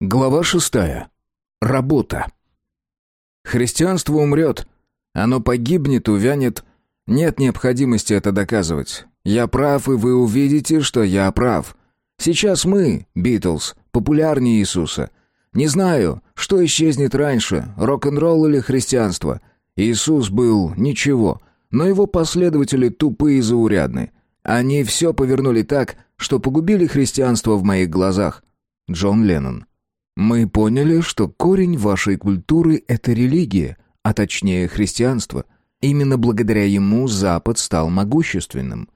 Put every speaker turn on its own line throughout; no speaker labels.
Глава шестая. Работа. Христианство умрет. Оно погибнет, увянет. Нет необходимости это доказывать. Я прав, и вы увидите, что я прав. Сейчас мы, Битлз, популярнее Иисуса. Не знаю, что исчезнет раньше, рок-н-ролл или христианство. Иисус был ничего, но его последователи тупые и заурядны. Они все повернули так, что погубили христианство в моих глазах. Джон Леннон. Мы поняли, что корень вашей культуры — это религия, а точнее христианство. Именно благодаря ему Запад стал могущественным.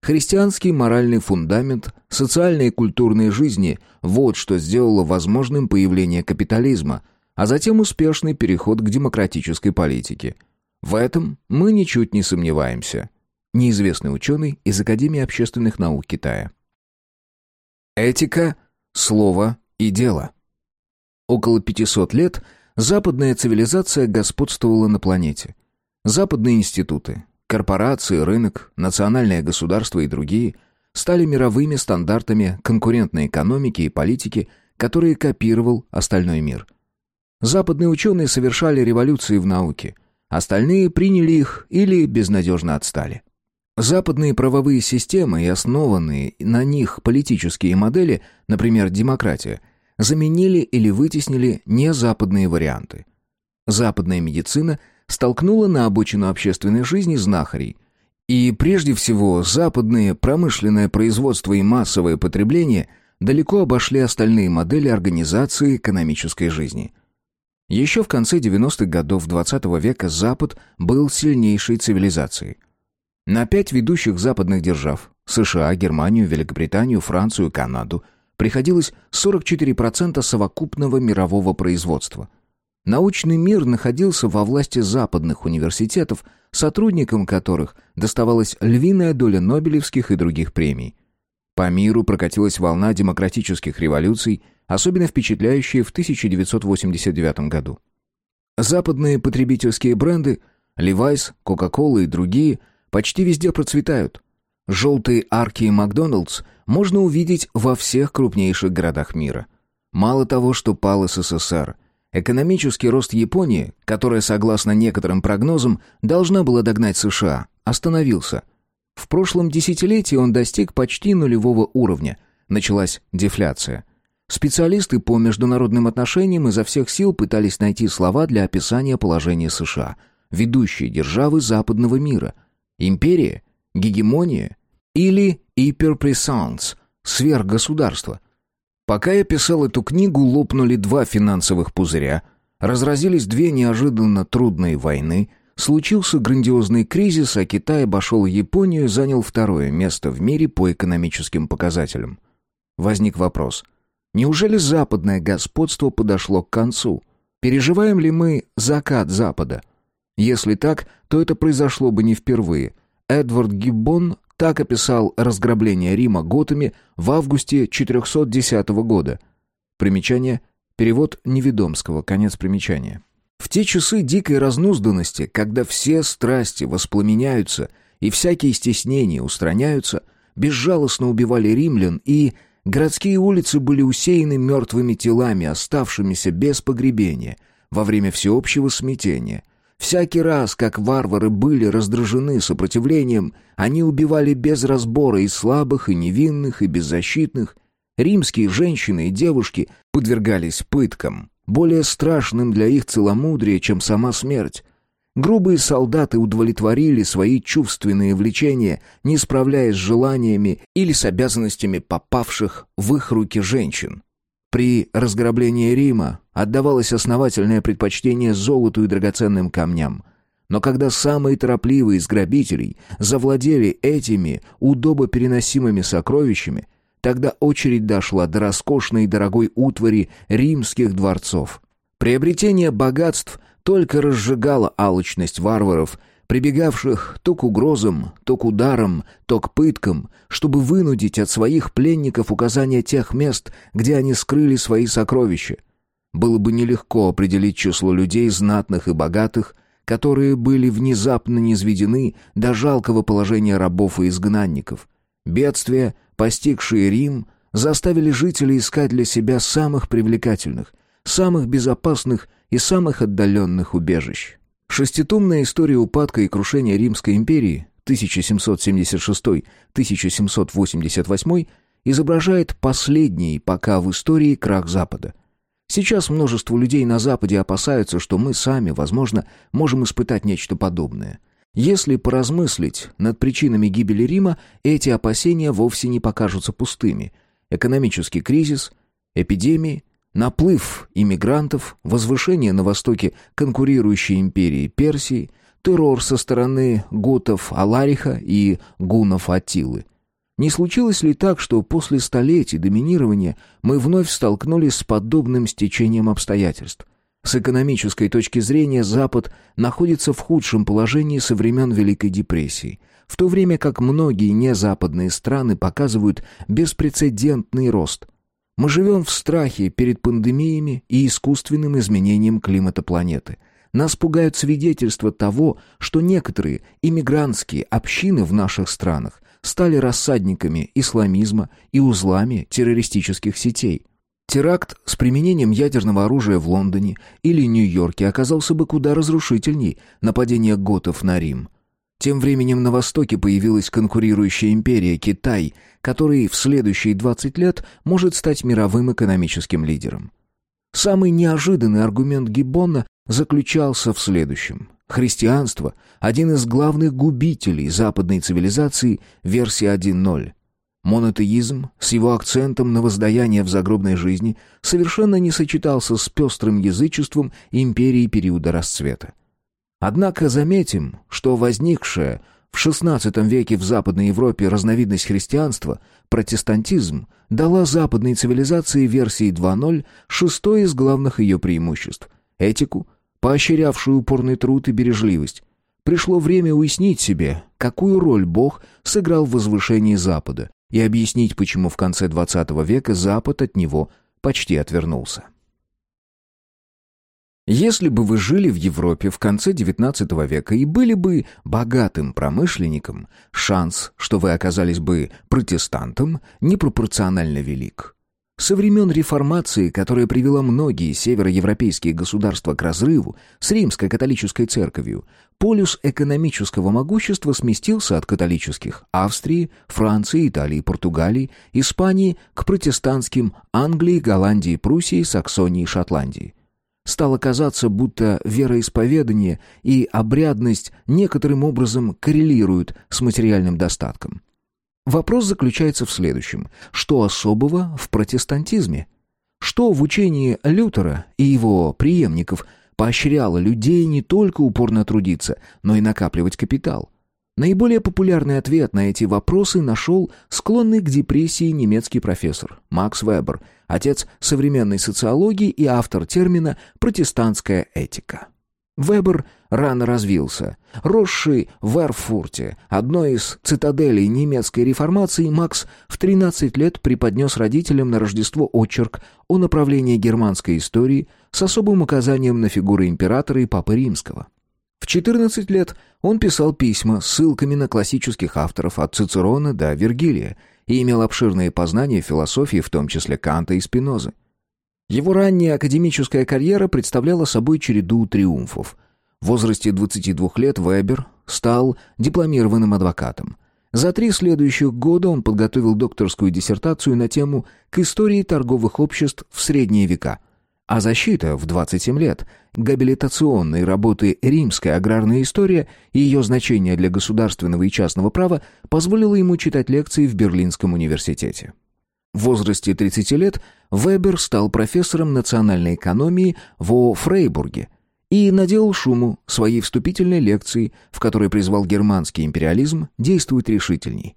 Христианский моральный фундамент социальной и культурной жизни – вот что сделало возможным появление капитализма, а затем успешный переход к демократической политике. В этом мы ничуть не сомневаемся. Неизвестный ученый из Академии общественных наук Китая. Этика, слово и дело – Около 500 лет западная цивилизация господствовала на планете. Западные институты, корпорации, рынок, национальное государство и другие стали мировыми стандартами конкурентной экономики и политики, которые копировал остальной мир. Западные ученые совершали революции в науке, остальные приняли их или безнадежно отстали. Западные правовые системы и основанные на них политические модели, например, демократия – заменили или вытеснили незападные варианты. Западная медицина столкнула на обочину общественной жизни знахарей. И прежде всего западные промышленное производство и массовое потребление далеко обошли остальные модели организации экономической жизни. Еще в конце 90-х годов XX -го века Запад был сильнейшей цивилизацией. На пять ведущих западных держав – США, Германию, Великобританию, Францию, Канаду – приходилось 44% совокупного мирового производства. Научный мир находился во власти западных университетов, сотрудникам которых доставалась львиная доля Нобелевских и других премий. По миру прокатилась волна демократических революций, особенно впечатляющие в 1989 году. Западные потребительские бренды Levi's, Coca-Cola и другие почти везде процветают. Желтые арки Макдоналдс можно увидеть во всех крупнейших городах мира. Мало того, что пал СССР, экономический рост Японии, которая, согласно некоторым прогнозам, должна была догнать США, остановился. В прошлом десятилетии он достиг почти нулевого уровня, началась дефляция. Специалисты по международным отношениям изо всех сил пытались найти слова для описания положения США, ведущей державы западного мира. Империя – гегемония или hyperpresence, сверхгосударство. Пока я писал эту книгу, лопнули два финансовых пузыря, разразились две неожиданно трудные войны, случился грандиозный кризис, а Китай обошел Японию и занял второе место в мире по экономическим показателям. Возник вопрос. Неужели западное господство подошло к концу? Переживаем ли мы закат Запада? Если так, то это произошло бы не впервые – Эдвард Гиббон так описал разграбление Рима готами в августе 410 года. Примечание. Перевод Неведомского. Конец примечания. В те часы дикой разнузданности, когда все страсти воспламеняются и всякие стеснения устраняются, безжалостно убивали римлян и... Городские улицы были усеяны мертвыми телами, оставшимися без погребения, во время всеобщего смятения, Всякий раз, как варвары были раздражены сопротивлением, они убивали без разбора и слабых, и невинных, и беззащитных. Римские женщины и девушки подвергались пыткам, более страшным для их целомудрия, чем сама смерть. Грубые солдаты удовлетворили свои чувственные влечения, не справляясь с желаниями или с обязанностями попавших в их руки женщин. При разграблении Рима отдавалось основательное предпочтение золоту и драгоценным камням. Но когда самые торопливые из грабителей завладели этими удобопереносимыми сокровищами, тогда очередь дошла до роскошной и дорогой утвари римских дворцов. Приобретение богатств только разжигало алчность варваров – прибегавших то к угрозам, то к ударам, то к пыткам, чтобы вынудить от своих пленников указания тех мест, где они скрыли свои сокровища. Было бы нелегко определить число людей знатных и богатых, которые были внезапно низведены до жалкого положения рабов и изгнанников. Бедствия, постигшие Рим, заставили жителей искать для себя самых привлекательных, самых безопасных и самых отдаленных убежищ. Шеститомная история упадка и крушения Римской империи 1776-1788 изображает последний пока в истории крах Запада. Сейчас множество людей на Западе опасаются, что мы сами, возможно, можем испытать нечто подобное. Если поразмыслить над причинами гибели Рима, эти опасения вовсе не покажутся пустыми. Экономический кризис, эпидемии, наплыв иммигрантов, возвышение на востоке конкурирующей империи Персии, террор со стороны готов Алариха и гунов Атилы. Не случилось ли так, что после столетий доминирования мы вновь столкнулись с подобным стечением обстоятельств? С экономической точки зрения Запад находится в худшем положении со времен Великой депрессии, в то время как многие незападные страны показывают беспрецедентный рост. Мы живем в страхе перед пандемиями и искусственным изменением климата планеты. Нас пугают свидетельства того, что некоторые иммигрантские общины в наших странах стали рассадниками исламизма и узлами террористических сетей. Теракт с применением ядерного оружия в Лондоне или Нью-Йорке оказался бы куда разрушительней нападения готов на Рим. Тем временем на Востоке появилась конкурирующая империя Китай, который в следующие 20 лет может стать мировым экономическим лидером. Самый неожиданный аргумент Гиббона заключался в следующем. Христианство – один из главных губителей западной цивилизации версии 1.0. Монотеизм с его акцентом на воздаяние в загробной жизни совершенно не сочетался с пестрым язычеством империи периода расцвета. Однако заметим, что возникшая в XVI веке в Западной Европе разновидность христианства, протестантизм, дала западной цивилизации версии 2.0 шестое из главных ее преимуществ – этику, поощрявшую упорный труд и бережливость. Пришло время уяснить себе, какую роль Бог сыграл в возвышении Запада, и объяснить, почему в конце XX века Запад от него почти отвернулся. Если бы вы жили в Европе в конце XIX века и были бы богатым промышленником, шанс, что вы оказались бы протестантом, непропорционально велик. Со времен реформации, которая привела многие североевропейские государства к разрыву с римской католической церковью, полюс экономического могущества сместился от католических Австрии, Франции, Италии, Португалии, Испании к протестантским Англии, Голландии, Пруссии, Саксонии и Шотландии. Стало казаться, будто вероисповедание и обрядность некоторым образом коррелируют с материальным достатком. Вопрос заключается в следующем. Что особого в протестантизме? Что в учении Лютера и его преемников поощряло людей не только упорно трудиться, но и накапливать капитал? Наиболее популярный ответ на эти вопросы нашел склонный к депрессии немецкий профессор Макс Вебер, отец современной социологии и автор термина «протестантская этика». Вебер рано развился. Росший в Эрфурте, одной из цитаделей немецкой реформации, Макс в 13 лет преподнес родителям на Рождество очерк о направлении германской истории с особым указанием на фигуры императора и папы римского. В 14 лет он писал письма с ссылками на классических авторов от Цицерона до Вергилия и имел обширные познания в философии, в том числе Канта и Спинозы. Его ранняя академическая карьера представляла собой череду триумфов. В возрасте 22 лет Вебер стал дипломированным адвокатом. За три следующих года он подготовил докторскую диссертацию на тему «К истории торговых обществ в средние века», а защита в 27 лет габилитационной работы «Римская аграрная история» и ее значение для государственного и частного права позволила ему читать лекции в Берлинском университете. В возрасте 30 лет Вебер стал профессором национальной экономии во Фрейбурге и наделал шуму своей вступительной лекции, в которой призвал германский империализм действовать решительней.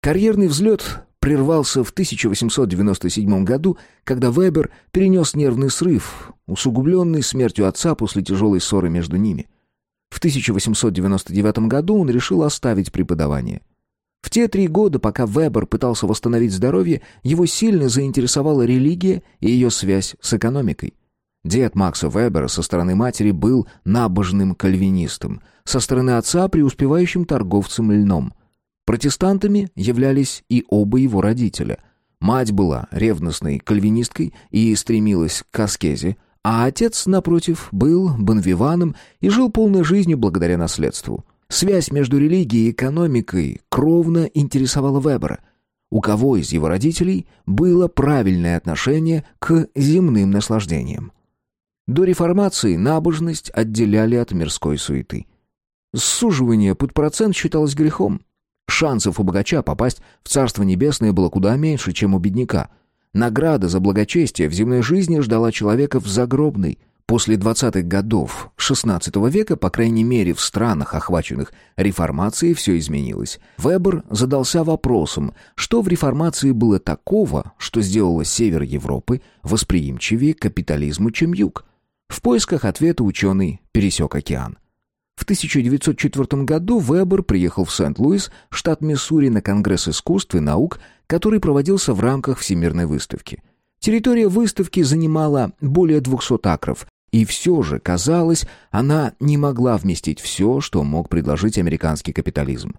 Карьерный взлет прервался в 1897 году, когда Вебер перенес нервный срыв, усугубленный смертью отца после тяжелой ссоры между ними. В 1899 году он решил оставить преподавание – в те три года, пока Вебер пытался восстановить здоровье, его сильно заинтересовала религия и ее связь с экономикой. Дед Макса Вебера со стороны матери был набожным кальвинистом, со стороны отца преуспевающим торговцем льном. Протестантами являлись и оба его родителя. Мать была ревностной кальвинисткой и стремилась к аскезе, а отец, напротив, был бонвиваном и жил полной жизнью благодаря наследству. Связь между религией и экономикой кровно интересовала Вебера. У кого из его родителей было правильное отношение к земным наслаждениям? До реформации набожность отделяли от мирской суеты. Суживание под процент считалось грехом. Шансов у богача попасть в Царство Небесное было куда меньше, чем у бедняка. Награда за благочестие в земной жизни ждала человека в загробной. После 20-х годов XVI века, по крайней мере в странах, охваченных реформацией, все изменилось. Вебер задался вопросом, что в реформации было такого, что сделало север Европы восприимчивее к капитализму, чем юг. В поисках ответа ученый пересек океан. В 1904 году Вебер приехал в Сент-Луис, штат Миссури, на Конгресс искусств и наук, который проводился в рамках Всемирной выставки. Территория выставки занимала более 200 акров, и все же, казалось, она не могла вместить все, что мог предложить американский капитализм.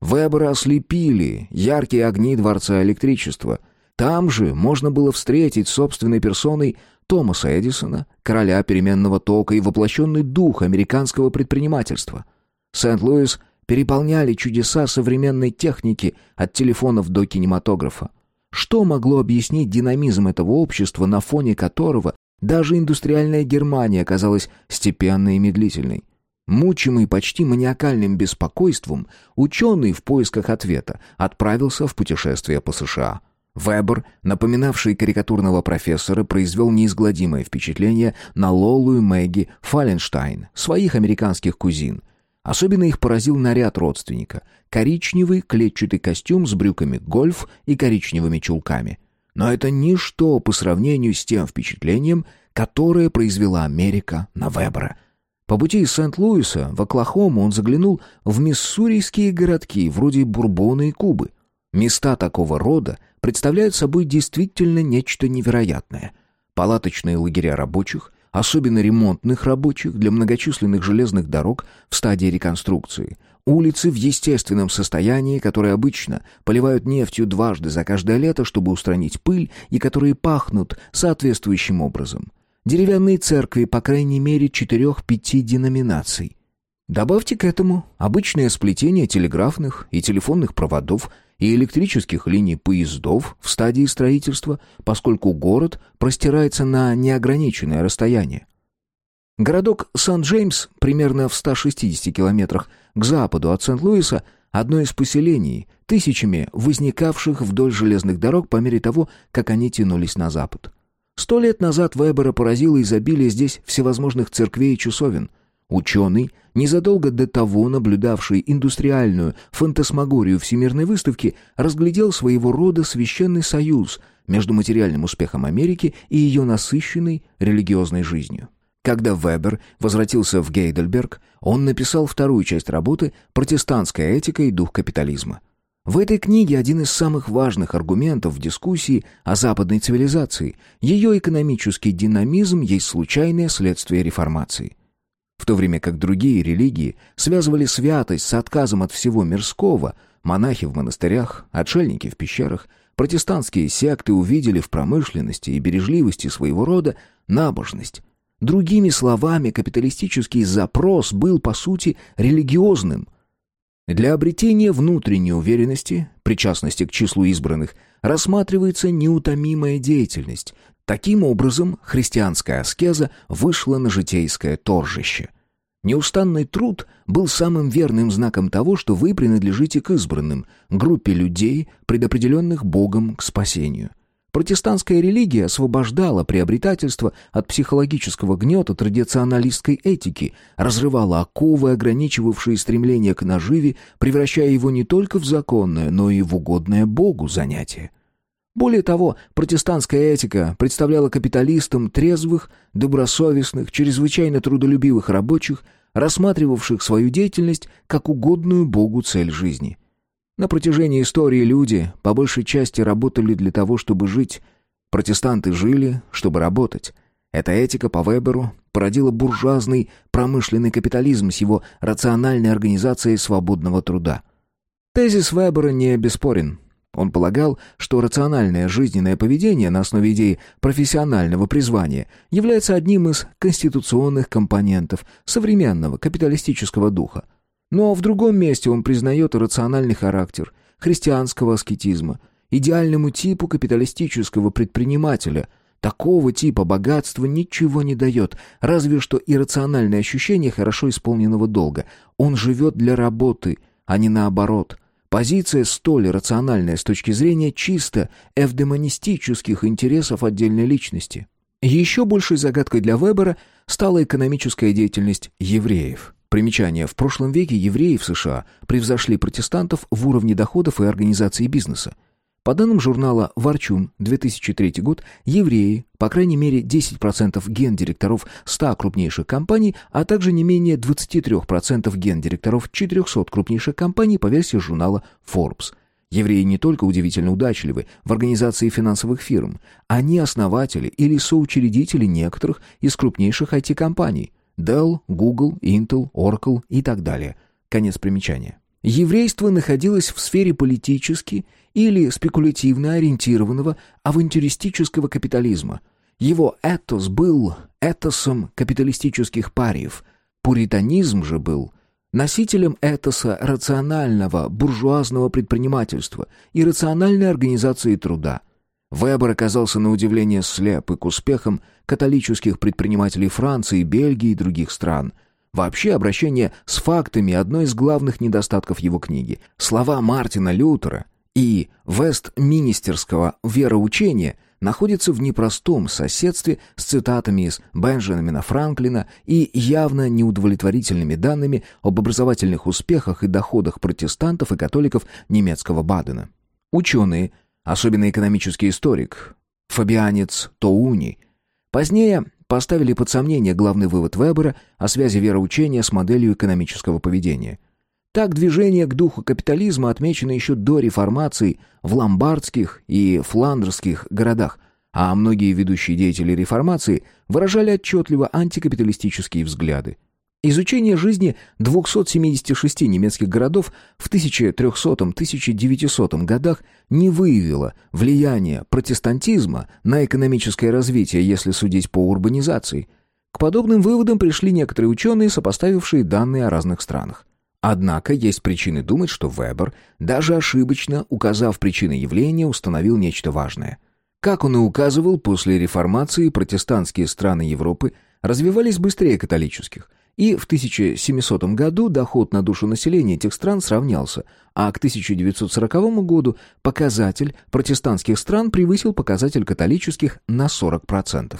Вебера ослепили яркие огни Дворца электричества. Там же можно было встретить собственной персоной Томаса Эдисона, короля переменного тока и воплощенный дух американского предпринимательства. Сент-Луис переполняли чудеса современной техники от телефонов до кинематографа. Что могло объяснить динамизм этого общества, на фоне которого даже индустриальная Германия оказалась степенной и медлительной? Мучимый почти маниакальным беспокойством, ученый в поисках ответа отправился в путешествие по США – Вебер, напоминавший карикатурного профессора, произвел неизгладимое впечатление на Лолу и Мэгги Фаленштайн, своих американских кузин. Особенно их поразил наряд родственника – коричневый клетчатый костюм с брюками гольф и коричневыми чулками. Но это ничто по сравнению с тем впечатлением, которое произвела Америка на Вебера. По пути из Сент-Луиса в Оклахому он заглянул в миссурийские городки, вроде Бурбона и Кубы – Места такого рода представляют собой действительно нечто невероятное. Палаточные лагеря рабочих, особенно ремонтных рабочих для многочисленных железных дорог в стадии реконструкции, улицы в естественном состоянии, которые обычно поливают нефтью дважды за каждое лето, чтобы устранить пыль, и которые пахнут соответствующим образом. Деревянные церкви, по крайней мере, четырех-пяти деноминаций. Добавьте к этому обычное сплетение телеграфных и телефонных проводов – и электрических линий поездов в стадии строительства, поскольку город простирается на неограниченное расстояние. Городок Сан-Джеймс, примерно в 160 километрах к западу от Сент-Луиса, одно из поселений, тысячами возникавших вдоль железных дорог по мере того, как они тянулись на запад. Сто лет назад Вебера поразило изобилие здесь всевозможных церквей и часовен – Ученый, незадолго до того наблюдавший индустриальную фантасмагорию Всемирной выставки, разглядел своего рода священный союз между материальным успехом Америки и ее насыщенной религиозной жизнью. Когда Вебер возвратился в Гейдельберг, он написал вторую часть работы «Протестантская этика и дух капитализма». В этой книге один из самых важных аргументов в дискуссии о западной цивилизации. Ее экономический динамизм есть случайное следствие реформации в то время как другие религии связывали святость с отказом от всего мирского, монахи в монастырях, отшельники в пещерах, протестантские секты увидели в промышленности и бережливости своего рода набожность. Другими словами, капиталистический запрос был, по сути, религиозным. Для обретения внутренней уверенности, причастности к числу избранных, рассматривается неутомимая деятельность, Таким образом, христианская аскеза вышла на житейское торжище. Неустанный труд был самым верным знаком того, что вы принадлежите к избранным, группе людей, предопределенных Богом к спасению. Протестантская религия освобождала приобретательство от психологического гнета традиционалистской этики, разрывала оковы, ограничивавшие стремление к наживе, превращая его не только в законное, но и в угодное Богу занятие. Более того, протестантская этика представляла капиталистам трезвых, добросовестных, чрезвычайно трудолюбивых рабочих, рассматривавших свою деятельность как угодную Богу цель жизни. На протяжении истории люди по большей части работали для того, чтобы жить. Протестанты жили, чтобы работать. Эта этика по Веберу породила буржуазный промышленный капитализм с его рациональной организацией свободного труда. Тезис Вебера не бесспорен. Он полагал, что рациональное жизненное поведение на основе идеи профессионального призвания является одним из конституционных компонентов современного капиталистического духа. Но в другом месте он признает рациональный характер христианского аскетизма, идеальному типу капиталистического предпринимателя. Такого типа богатства ничего не дает, разве что иррациональное ощущение хорошо исполненного долга. Он живет для работы, а не наоборот – Позиция столь рациональная с точки зрения чисто эвдемонистических интересов отдельной личности. Еще большей загадкой для Вебера стала экономическая деятельность евреев. Примечание. В прошлом веке евреи в США превзошли протестантов в уровне доходов и организации бизнеса. По данным журнала «Ворчун», 2003 год, евреи, по крайней мере 10% гендиректоров 100 крупнейших компаний, а также не менее 23% гендиректоров 400 крупнейших компаний по версии журнала Forbes. Евреи не только удивительно удачливы в организации финансовых фирм, они основатели или соучредители некоторых из крупнейших IT-компаний – Dell, Google, Intel, Oracle и так далее. Конец примечания. Еврейство находилось в сфере политически или спекулятивно ориентированного авантюристического капитализма. Его этос был этосом капиталистических париев. Пуританизм же был носителем этоса рационального буржуазного предпринимательства и рациональной организации труда. Вебер оказался на удивление слеп и к успехам католических предпринимателей Франции, Бельгии и других стран – Вообще, обращение с фактами – одно из главных недостатков его книги. Слова Мартина Лютера и Вестминистерского вероучения находятся в непростом соседстве с цитатами из Бенджамина Франклина и явно неудовлетворительными данными об образовательных успехах и доходах протестантов и католиков немецкого Бадена. Ученые, особенно экономический историк, фабианец Тоуни, позднее поставили под сомнение главный вывод Вебера о связи вероучения с моделью экономического поведения. Так движение к духу капитализма отмечено еще до реформации в ломбардских и фландерских городах, а многие ведущие деятели реформации выражали отчетливо антикапиталистические взгляды. Изучение жизни 276 немецких городов в 1300-1900 годах не выявило влияния протестантизма на экономическое развитие, если судить по урбанизации. К подобным выводам пришли некоторые ученые, сопоставившие данные о разных странах. Однако есть причины думать, что Вебер, даже ошибочно указав причины явления, установил нечто важное. Как он и указывал, после реформации протестантские страны Европы развивались быстрее католических – и в 1700 году доход на душу населения этих стран сравнялся, а к 1940 году показатель протестантских стран превысил показатель католических на 40%.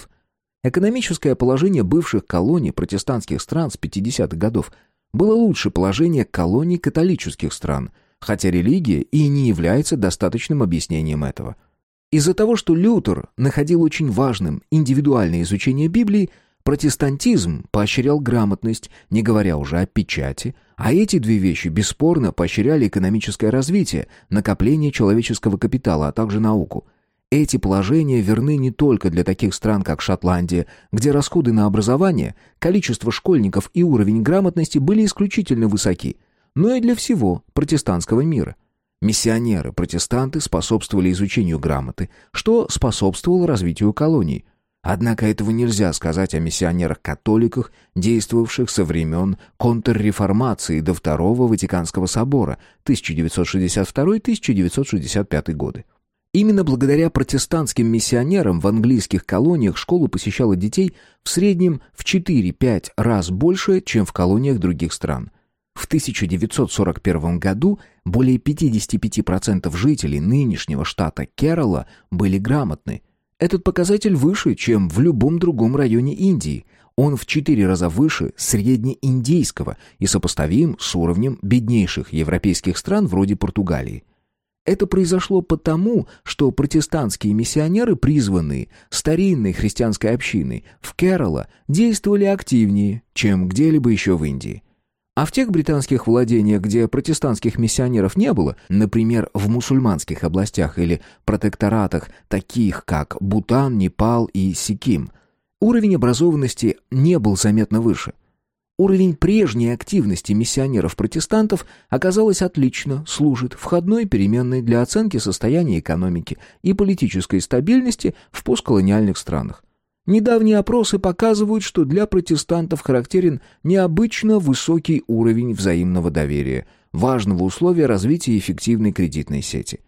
Экономическое положение бывших колоний протестантских стран с 50-х годов было лучше положения колоний католических стран, хотя религия и не является достаточным объяснением этого. Из-за того, что Лютер находил очень важным индивидуальное изучение Библии, Протестантизм поощрял грамотность, не говоря уже о печати, а эти две вещи бесспорно поощряли экономическое развитие, накопление человеческого капитала, а также науку. Эти положения верны не только для таких стран, как Шотландия, где расходы на образование, количество школьников и уровень грамотности были исключительно высоки, но и для всего протестантского мира. Миссионеры-протестанты способствовали изучению грамоты, что способствовало развитию колоний – Однако этого нельзя сказать о миссионерах-католиках, действовавших со времен контрреформации до Второго Ватиканского собора 1962-1965 годы. Именно благодаря протестантским миссионерам в английских колониях школу посещало детей в среднем в 4-5 раз больше, чем в колониях других стран. В 1941 году более 55% жителей нынешнего штата Керала были грамотны – этот показатель выше, чем в любом другом районе Индии. Он в четыре раза выше среднеиндийского и сопоставим с уровнем беднейших европейских стран вроде Португалии. Это произошло потому, что протестантские миссионеры, призванные старинной христианской общиной в Керала, действовали активнее, чем где-либо еще в Индии. А в тех британских владениях, где протестантских миссионеров не было, например, в мусульманских областях или протекторатах, таких как Бутан, Непал и Сиким, уровень образованности не был заметно выше. Уровень прежней активности миссионеров-протестантов, оказалось, отлично служит входной переменной для оценки состояния экономики и политической стабильности в постколониальных странах. Недавние опросы показывают, что для протестантов характерен необычно высокий уровень взаимного доверия, важного условия развития эффективной кредитной сети.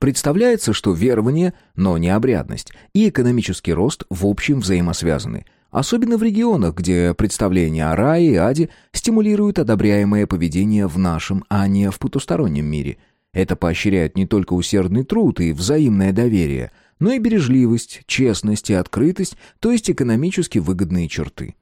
Представляется, что верование, но не обрядность, и экономический рост в общем взаимосвязаны – Особенно в регионах, где представления о рае и аде стимулируют одобряемое поведение в нашем, а не в потустороннем мире. Это поощряет не только усердный труд и взаимное доверие, но и бережливость, честность и открытость, то есть экономически выгодные черты.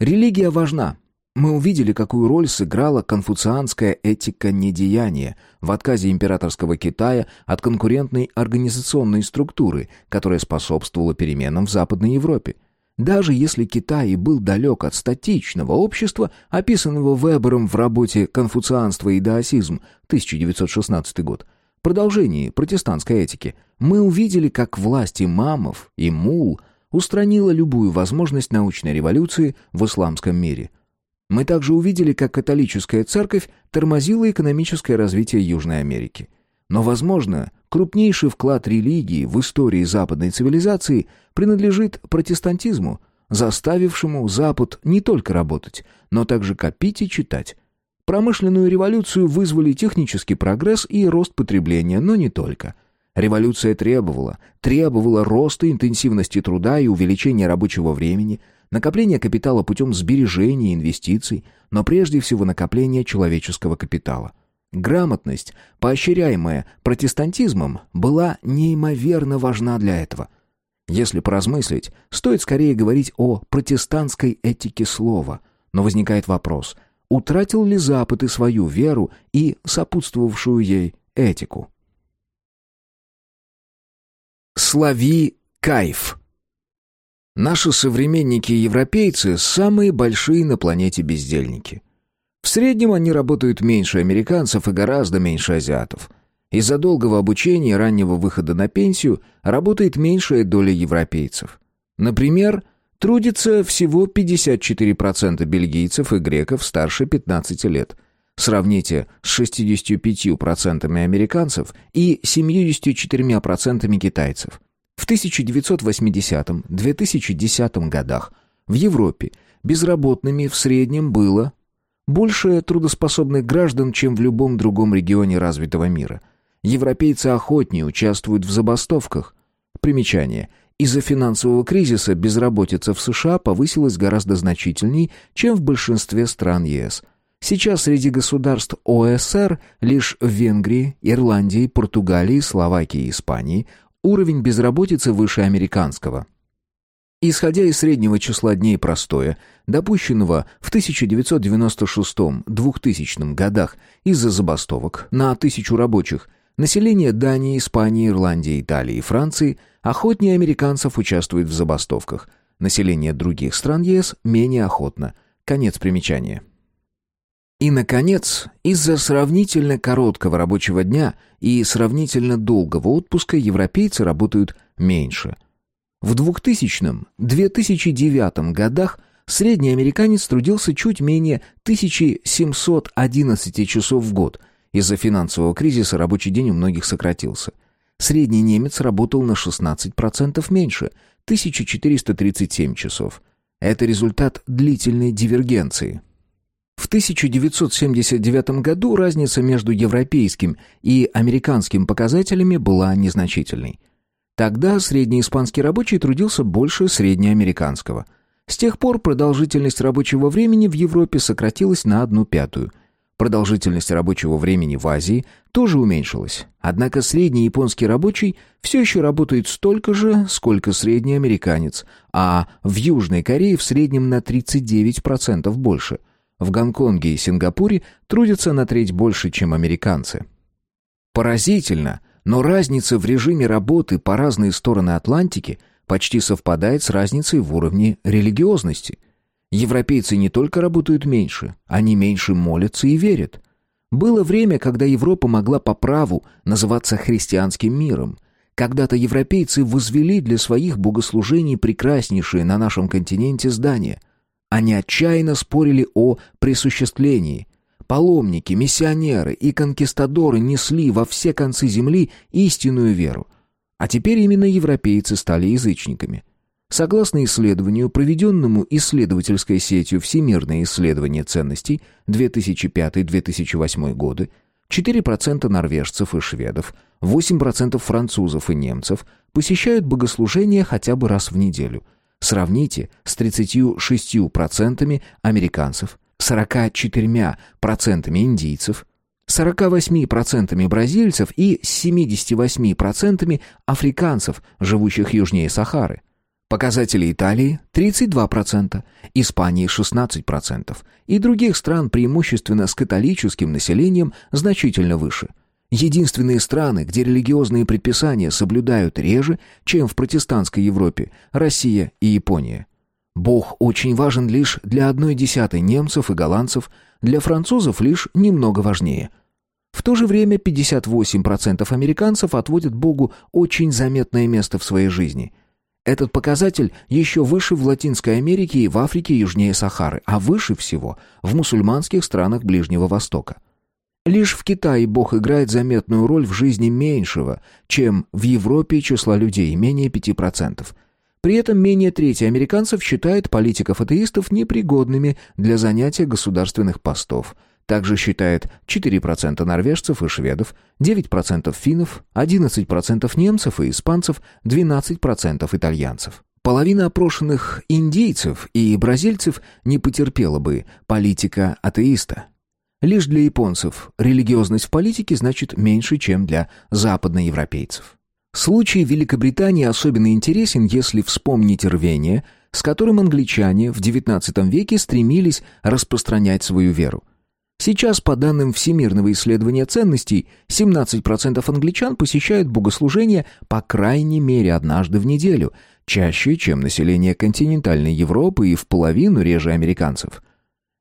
Религия важна. Мы увидели, какую роль сыграла конфуцианская этика недеяния в отказе императорского Китая от конкурентной организационной структуры, которая способствовала переменам в Западной Европе. Даже если Китай и был далек от статичного общества, описанного Вебером в работе «Конфуцианство и даосизм» 1916 год, продолжении протестантской этики, мы увидели, как власть имамов и мул устранила любую возможность научной революции в исламском мире. Мы также увидели, как католическая церковь тормозила экономическое развитие Южной Америки. Но, возможно, Крупнейший вклад религии в истории западной цивилизации принадлежит протестантизму, заставившему Запад не только работать, но также копить и читать. Промышленную революцию вызвали технический прогресс и рост потребления, но не только. Революция требовала, требовала роста интенсивности труда и увеличения рабочего времени, накопления капитала путем сбережения и инвестиций, но прежде всего накопления человеческого капитала – Грамотность, поощряемая протестантизмом, была неимоверно важна для этого. Если поразмыслить, стоит скорее говорить о протестантской этике слова. Но возникает вопрос, утратил ли Запад и свою веру и сопутствовавшую ей этику? Слави кайф. Наши современники-европейцы – самые большие на планете бездельники – в среднем они работают меньше американцев и гораздо меньше азиатов. Из-за долгого обучения и раннего выхода на пенсию работает меньшая доля европейцев. Например, трудится всего 54% бельгийцев и греков старше 15 лет. Сравните с 65% американцев и 74% китайцев. В 1980-2010 годах в Европе безработными в среднем было больше трудоспособных граждан, чем в любом другом регионе развитого мира. Европейцы охотнее участвуют в забастовках. Примечание. Из-за финансового кризиса безработица в США повысилась гораздо значительней, чем в большинстве стран ЕС. Сейчас среди государств ОСР лишь в Венгрии, Ирландии, Португалии, Словакии и Испании уровень безработицы выше американского. Исходя из среднего числа дней простоя, допущенного в 1996-2000 годах из-за забастовок на тысячу рабочих, население Дании, Испании, Ирландии, Италии и Франции охотнее американцев участвует в забастовках. Население других стран ЕС менее охотно. Конец примечания. И, наконец, из-за сравнительно короткого рабочего дня и сравнительно долгого отпуска европейцы работают меньше – в 2000-2009 годах средний американец трудился чуть менее 1711 часов в год. Из-за финансового кризиса рабочий день у многих сократился. Средний немец работал на 16% меньше – 1437 часов. Это результат длительной дивергенции. В 1979 году разница между европейским и американским показателями была незначительной – Тогда средний испанский рабочий трудился больше среднеамериканского. С тех пор продолжительность рабочего времени в Европе сократилась на одну пятую. Продолжительность рабочего времени в Азии тоже уменьшилась. Однако средний японский рабочий все еще работает столько же, сколько средний американец, а в Южной Корее в среднем на 39% больше. В Гонконге и Сингапуре трудятся на треть больше, чем американцы. Поразительно – но разница в режиме работы по разные стороны Атлантики почти совпадает с разницей в уровне религиозности. Европейцы не только работают меньше, они меньше молятся и верят. Было время, когда Европа могла по праву называться христианским миром. Когда-то европейцы возвели для своих богослужений прекраснейшие на нашем континенте здания. Они отчаянно спорили о присуществлении. Паломники, миссионеры и конкистадоры несли во все концы земли истинную веру. А теперь именно европейцы стали язычниками. Согласно исследованию, проведенному исследовательской сетью «Всемирное исследование ценностей» 2005-2008 годы, 4% норвежцев и шведов, 8% французов и немцев посещают богослужения хотя бы раз в неделю – Сравните с 36% американцев, 44% индийцев, 48% бразильцев и 78% африканцев, живущих южнее Сахары. Показатели Италии 32%, Испании 16% и других стран преимущественно с католическим населением значительно выше – Единственные страны, где религиозные предписания соблюдают реже, чем в протестантской Европе – Россия и Япония. Бог очень важен лишь для одной десятой немцев и голландцев, для французов лишь немного важнее. В то же время 58% американцев отводят Богу очень заметное место в своей жизни. Этот показатель еще выше в Латинской Америке и в Африке южнее Сахары, а выше всего в мусульманских странах Ближнего Востока. Лишь в Китае Бог играет заметную роль в жизни меньшего, чем в Европе числа людей, менее 5%. При этом менее трети американцев считают политиков-атеистов непригодными для занятия государственных постов. Также считает 4% норвежцев и шведов, 9% финнов, 11% немцев и испанцев, 12% итальянцев. Половина опрошенных индейцев и бразильцев не потерпела бы политика-атеиста. Лишь для японцев религиозность в политике значит меньше, чем для западноевропейцев. Случай Великобритании особенно интересен, если вспомнить рвение, с которым англичане в XIX веке стремились распространять свою веру. Сейчас, по данным Всемирного исследования ценностей, 17% англичан посещают богослужения по крайней мере однажды в неделю, чаще, чем население континентальной Европы и в половину реже американцев –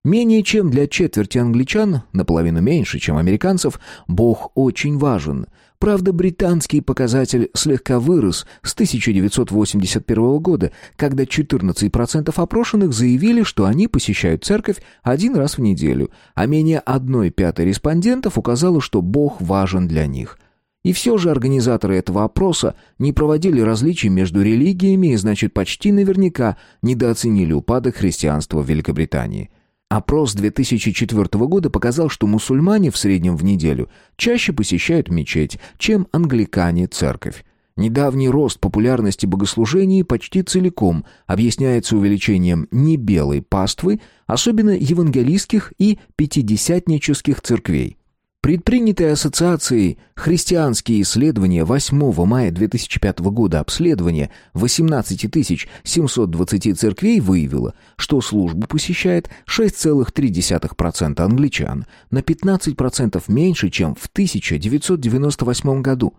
Менее чем для четверти англичан, наполовину меньше, чем американцев, Бог очень важен. Правда, британский показатель слегка вырос с 1981 года, когда 14% опрошенных заявили, что они посещают церковь один раз в неделю, а менее одной пятой респондентов указало, что Бог важен для них. И все же организаторы этого опроса не проводили различий между религиями и, значит, почти наверняка недооценили упадок христианства в Великобритании – Опрос 2004 года показал, что мусульмане в среднем в неделю чаще посещают мечеть, чем англикане церковь. Недавний рост популярности богослужений почти целиком объясняется увеличением небелой паствы, особенно евангелистских и пятидесятнических церквей. Предпринятые ассоциацией христианские исследования 8 мая 2005 года обследование 18 720 церквей выявило, что службу посещает 6,3% англичан, на 15% меньше, чем в 1998 году.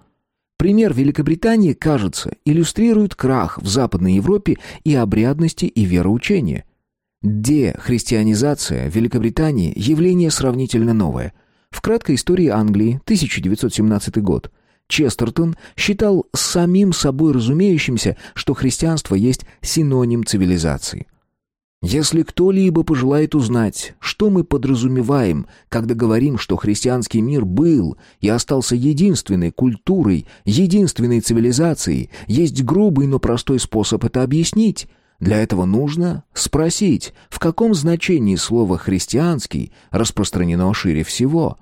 Пример Великобритании, кажется, иллюстрирует крах в Западной Европе и обрядности и вероучения. Дехристианизация Великобритании – явление сравнительно новое – в краткой истории Англии, 1917 год, Честертон считал самим собой разумеющимся, что христианство есть синоним цивилизации. Если кто-либо пожелает узнать, что мы подразумеваем, когда говорим, что христианский мир был и остался единственной культурой, единственной цивилизацией, есть грубый, но простой способ это объяснить – для этого нужно спросить, в каком значении слово «христианский» распространено шире всего.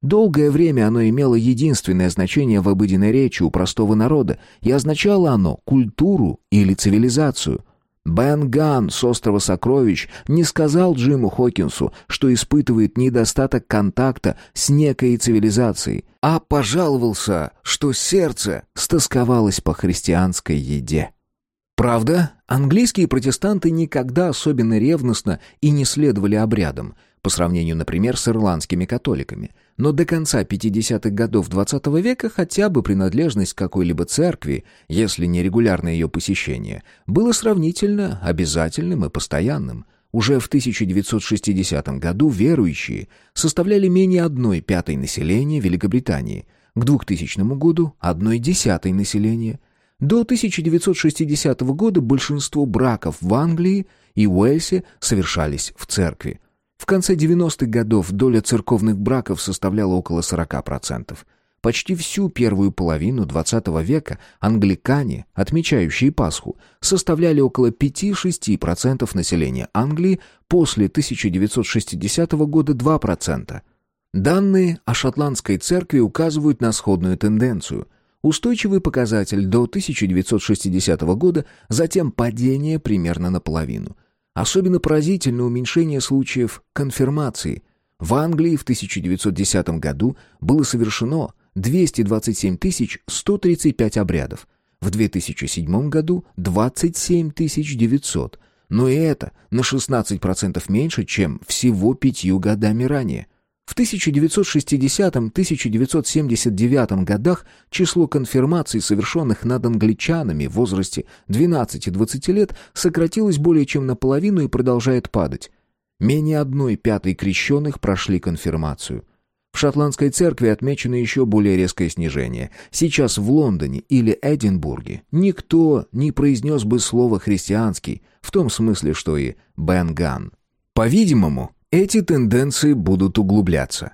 Долгое время оно имело единственное значение в обыденной речи у простого народа, и означало оно культуру или цивилизацию. Бен Ган с острова Сокровищ не сказал Джиму Хокинсу, что испытывает недостаток контакта с некой цивилизацией, а пожаловался, что сердце стосковалось по христианской еде. Правда, английские протестанты никогда особенно ревностно и не следовали обрядам, по сравнению, например, с ирландскими католиками – но до конца 50-х годов XX -го века хотя бы принадлежность какой-либо церкви, если не регулярное ее посещение, было сравнительно обязательным и постоянным. Уже в 1960 году верующие составляли менее одной пятой населения Великобритании, к 2000 году – одной десятой населения. До 1960 года большинство браков в Англии и Уэльсе совершались в церкви. В конце 90-х годов доля церковных браков составляла около 40%. Почти всю первую половину XX века англикане, отмечающие Пасху, составляли около 5-6% населения Англии, после 1960 года 2%. Данные о шотландской церкви указывают на сходную тенденцию. Устойчивый показатель до 1960 года, затем падение примерно наполовину. Особенно поразительно уменьшение случаев конфирмации. В Англии в 1910 году было совершено 227 135 обрядов, в 2007 году 27 900, но и это на 16% меньше, чем всего пятью годами ранее. В 1960-1979 годах число конфирмаций, совершенных над англичанами в возрасте 12-20 лет, сократилось более чем наполовину и продолжает падать. Менее одной пятой крещенных прошли конфирмацию. В шотландской церкви отмечено еще более резкое снижение. Сейчас в Лондоне или Эдинбурге никто не произнес бы слово «христианский», в том смысле, что и «Бен Ган». По-видимому, эти тенденции будут углубляться.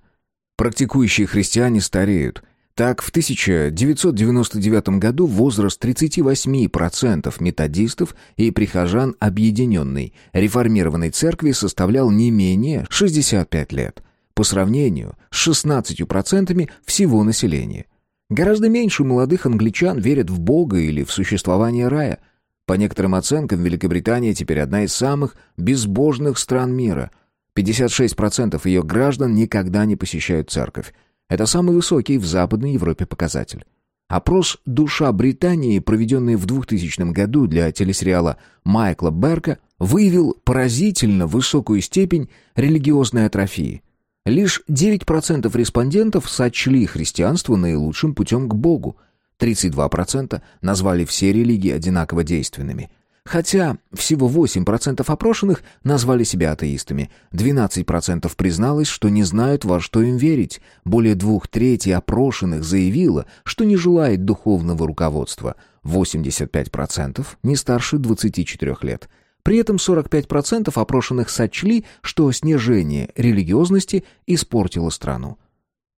Практикующие христиане стареют. Так, в 1999 году возраст 38% методистов и прихожан объединенной реформированной церкви составлял не менее 65 лет – по сравнению с 16% всего населения. Гораздо меньше молодых англичан верят в Бога или в существование рая. По некоторым оценкам, Великобритания теперь одна из самых безбожных стран мира. 56% ее граждан никогда не посещают церковь. Это самый высокий в Западной Европе показатель. Опрос «Душа Британии», проведенный в 2000 году для телесериала Майкла Берка, выявил поразительно высокую степень религиозной атрофии. Лишь 9% респондентов сочли христианство наилучшим путем к Богу. 32% назвали все религии одинаково действенными. Хотя всего 8% опрошенных назвали себя атеистами, 12% призналось, что не знают, во что им верить, более двух трети опрошенных заявило, что не желает духовного руководства, 85% не старше 24 лет – при этом 45% опрошенных сочли, что снижение религиозности испортило страну.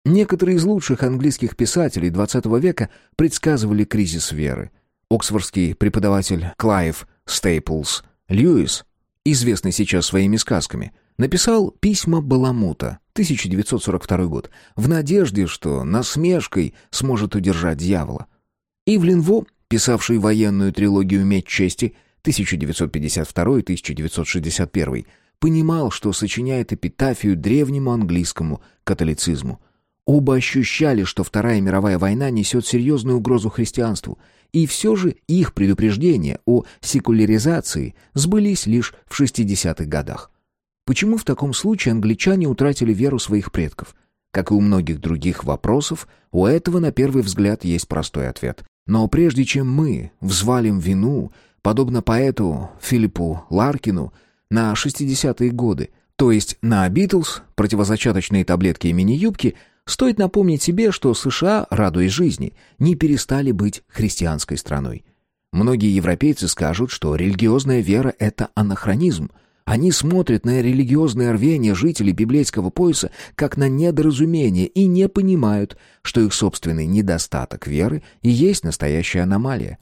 Некоторые из лучших английских писателей XX века предсказывали кризис веры. Оксфордский преподаватель Клайв Стейплс Льюис, известный сейчас своими сказками, написал «Письма Баламута» 1942 год в надежде, что насмешкой сможет удержать дьявола. Ивлин Во, писавший военную трилогию «Меч чести», 1952-1961, понимал, что сочиняет эпитафию древнему английскому католицизму. Оба ощущали, что Вторая мировая война несет серьезную угрозу христианству, и все же их предупреждения о секуляризации сбылись лишь в 60-х годах. Почему в таком случае англичане утратили веру своих предков? Как и у многих других вопросов, у этого на первый взгляд есть простой ответ. Но прежде чем мы взвалим вину подобно поэту Филиппу Ларкину на 60-е годы, то есть на Битлз, противозачаточные таблетки и мини-юбки, стоит напомнить себе, что США, радуясь жизни, не перестали быть христианской страной. Многие европейцы скажут, что религиозная вера – это анахронизм. Они смотрят на религиозное рвение жителей библейского пояса как на недоразумение и не понимают, что их собственный недостаток веры и есть настоящая аномалия.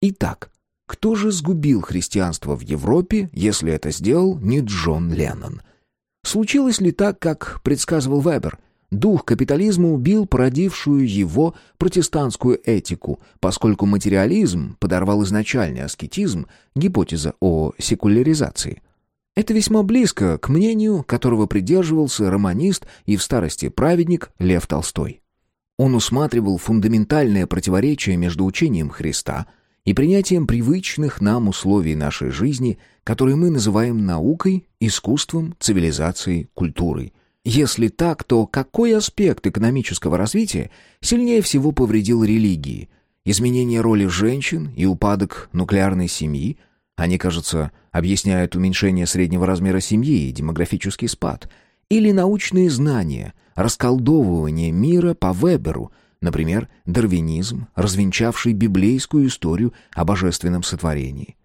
Итак, кто же сгубил христианство в Европе, если это сделал не Джон Леннон? Случилось ли так, как предсказывал Вебер? Дух капитализма убил породившую его протестантскую этику, поскольку материализм подорвал изначальный аскетизм, гипотеза о секуляризации. Это весьма близко к мнению, которого придерживался романист и в старости праведник Лев Толстой. Он усматривал фундаментальное противоречие между учением Христа – и принятием привычных нам условий нашей жизни, которые мы называем наукой, искусством, цивилизацией, культурой. Если так, то какой аспект экономического развития сильнее всего повредил религии? Изменение роли женщин и упадок нуклеарной семьи? Они, кажется, объясняют уменьшение среднего размера семьи и демографический спад. Или научные знания, расколдовывание мира по Веберу – Например, дарвинизм, развенчавший библейскую историю о божественном сотворении.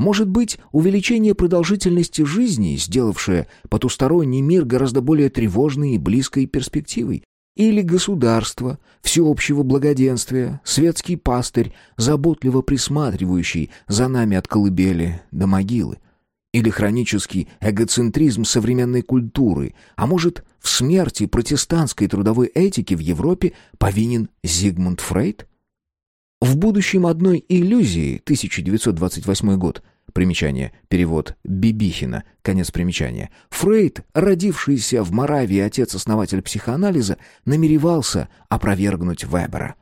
Может быть, увеличение продолжительности жизни, сделавшее потусторонний мир гораздо более тревожной и близкой перспективой? Или государство, всеобщего благоденствия, светский пастырь, заботливо присматривающий за нами от колыбели до могилы? Или хронический эгоцентризм современной культуры, а может, в смерти протестантской трудовой этики в Европе повинен Зигмунд Фрейд? В будущем одной иллюзии, 1928 год, примечание, перевод Бибихина, конец примечания, Фрейд, родившийся в Моравии отец-основатель психоанализа, намеревался опровергнуть Вебера.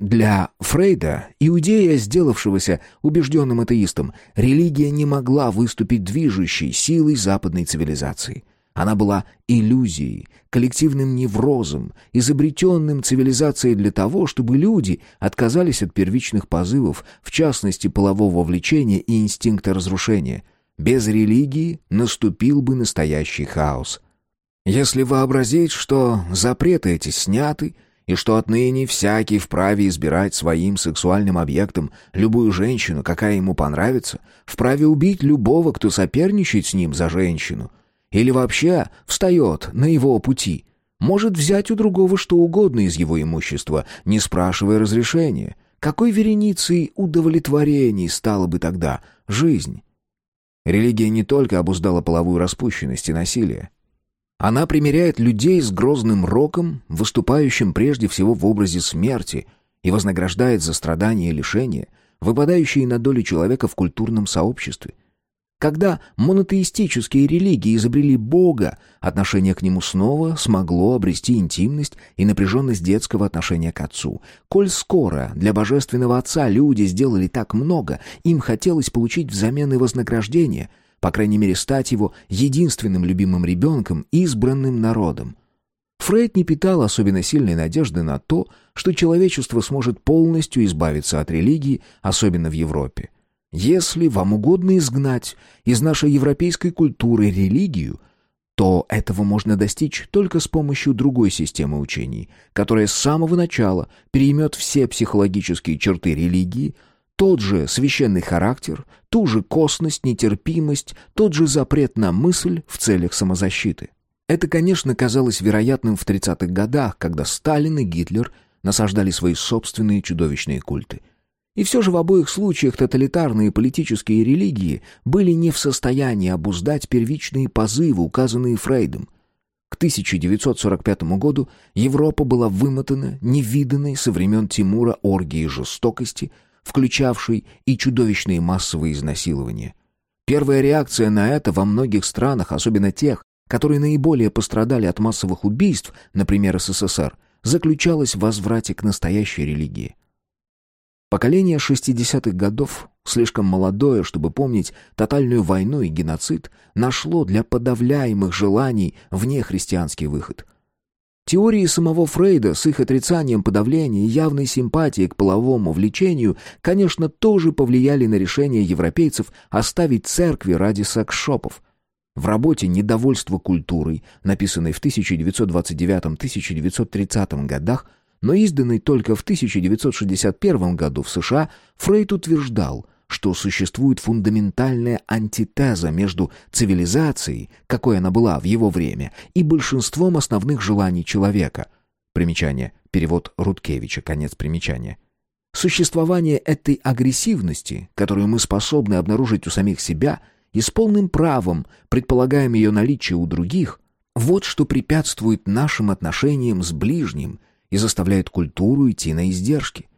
Для Фрейда, иудея, сделавшегося убежденным атеистом, религия не могла выступить движущей силой западной цивилизации. Она была иллюзией, коллективным неврозом, изобретенным цивилизацией для того, чтобы люди отказались от первичных позывов, в частности полового влечения и инстинкта разрушения. Без религии наступил бы настоящий хаос. Если вообразить, что запреты эти сняты, и что отныне всякий вправе избирать своим сексуальным объектом любую женщину, какая ему понравится, вправе убить любого, кто соперничает с ним за женщину, или вообще встает на его пути, может взять у другого что угодно из его имущества, не спрашивая разрешения. Какой вереницей удовлетворений стала бы тогда жизнь? Религия не только обуздала половую распущенность и насилие, она примеряет людей с грозным роком, выступающим прежде всего в образе смерти, и вознаграждает за страдания и лишения, выпадающие на долю человека в культурном сообществе. Когда монотеистические религии изобрели Бога, отношение к нему снова смогло обрести интимность и напряженность детского отношения к Отцу. Коль скоро для Божественного Отца люди сделали так много, им хотелось получить взамен и вознаграждение – по крайней мере, стать его единственным любимым ребенком, избранным народом. Фрейд не питал особенно сильной надежды на то, что человечество сможет полностью избавиться от религии, особенно в Европе. Если вам угодно изгнать из нашей европейской культуры религию, то этого можно достичь только с помощью другой системы учений, которая с самого начала переймет все психологические черты религии, тот же священный характер, ту же косность, нетерпимость, тот же запрет на мысль в целях самозащиты. Это, конечно, казалось вероятным в 30-х годах, когда Сталин и Гитлер насаждали свои собственные чудовищные культы. И все же в обоих случаях тоталитарные политические религии были не в состоянии обуздать первичные позывы, указанные Фрейдом. К 1945 году Европа была вымотана невиданной со времен Тимура оргией жестокости – включавший и чудовищные массовые изнасилования. Первая реакция на это во многих странах, особенно тех, которые наиболее пострадали от массовых убийств, например, СССР, заключалась в возврате к настоящей религии. Поколение 60-х годов, слишком молодое, чтобы помнить тотальную войну и геноцид, нашло для подавляемых желаний внехристианский выход. Теории самого Фрейда с их отрицанием подавления и явной симпатией к половому влечению, конечно, тоже повлияли на решение европейцев оставить церкви ради секс-шопов. В работе «Недовольство культурой», написанной в 1929-1930 годах, но изданной только в 1961 году в США, Фрейд утверждал – что существует фундаментальная антитеза между цивилизацией, какой она была в его время, и большинством основных желаний человека. Примечание. Перевод Рудкевича. Конец примечания. Существование этой агрессивности, которую мы способны обнаружить у самих себя, и с полным правом предполагаем ее наличие у других, вот что препятствует нашим отношениям с ближним и заставляет культуру идти на издержки.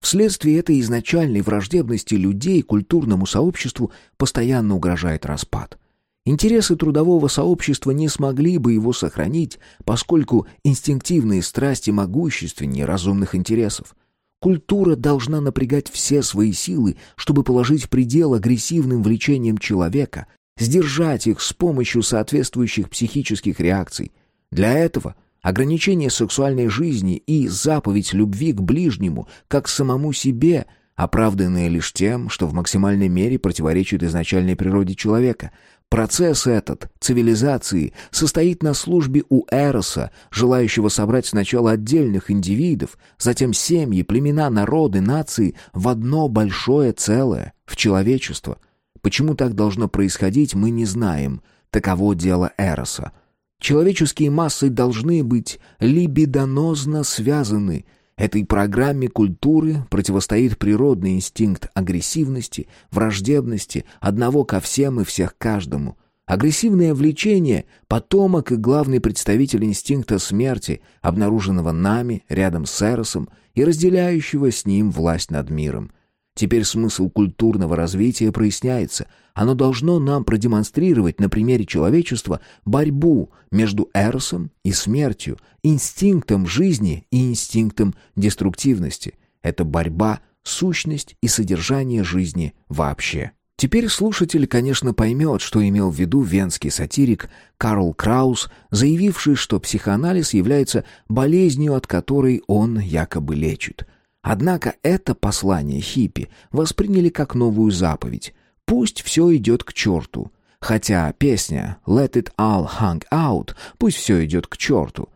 Вследствие этой изначальной враждебности людей культурному сообществу постоянно угрожает распад. Интересы трудового сообщества не смогли бы его сохранить, поскольку инстинктивные страсти могущественнее разумных интересов. Культура должна напрягать все свои силы, чтобы положить предел агрессивным влечениям человека, сдержать их с помощью соответствующих психических реакций. Для этого – ограничение сексуальной жизни и заповедь любви к ближнему, как к самому себе, оправданные лишь тем, что в максимальной мере противоречит изначальной природе человека. Процесс этот, цивилизации, состоит на службе у Эроса, желающего собрать сначала отдельных индивидов, затем семьи, племена, народы, нации в одно большое целое, в человечество – Почему так должно происходить, мы не знаем. Таково дело Эроса. Человеческие массы должны быть либидонозно связаны. Этой программе культуры противостоит природный инстинкт агрессивности, враждебности, одного ко всем и всех каждому. Агрессивное влечение – потомок и главный представитель инстинкта смерти, обнаруженного нами рядом с Эросом и разделяющего с ним власть над миром. Теперь смысл культурного развития проясняется. Оно должно нам продемонстрировать на примере человечества борьбу между эросом и смертью, инстинктом жизни и инстинктом деструктивности. Это борьба, сущность и содержание жизни вообще. Теперь слушатель, конечно, поймет, что имел в виду венский сатирик Карл Краус, заявивший, что психоанализ является болезнью, от которой он якобы лечит – Однако это послание хиппи восприняли как новую заповедь. Пусть все идет к черту. Хотя песня «Let it all hang out» «Пусть все идет к черту»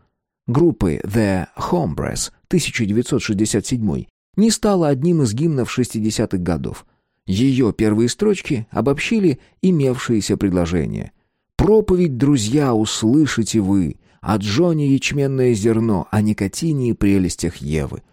группы The Hombres 1967 не стала одним из гимнов 60-х годов. Ее первые строчки обобщили имевшиеся предложения. «Проповедь, друзья, услышите вы, о Джоне ячменное зерно, о никотине и прелестях Евы.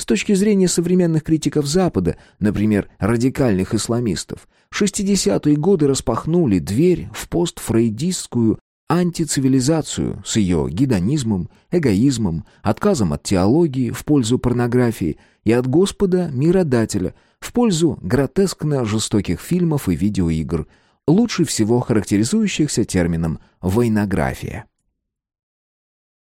С точки зрения современных критиков Запада, например, радикальных исламистов, 60-е годы распахнули дверь в постфрейдистскую антицивилизацию с ее гедонизмом, эгоизмом, отказом от теологии в пользу порнографии и от Господа миродателя в пользу гротескно жестоких фильмов и видеоигр, лучше всего характеризующихся термином «войнография».